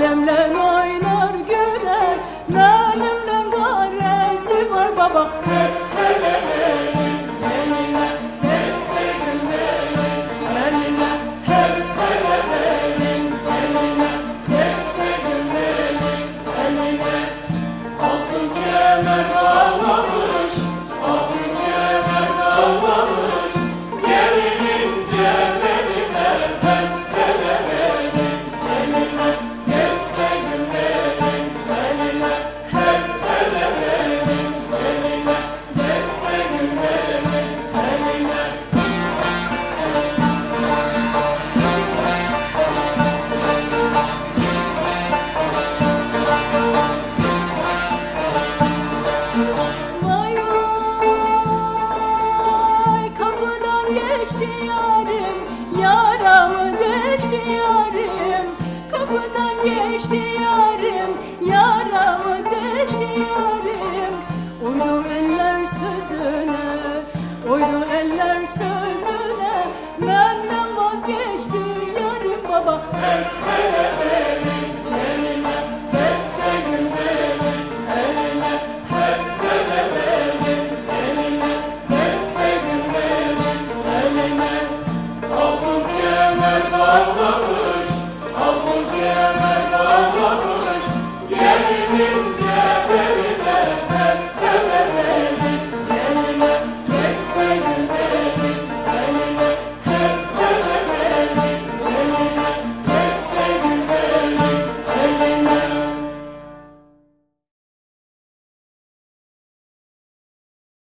Nalemle oynar güler Nalemle garesi var baba. sözüne Benden vazgeçti yarım baba hey, hey.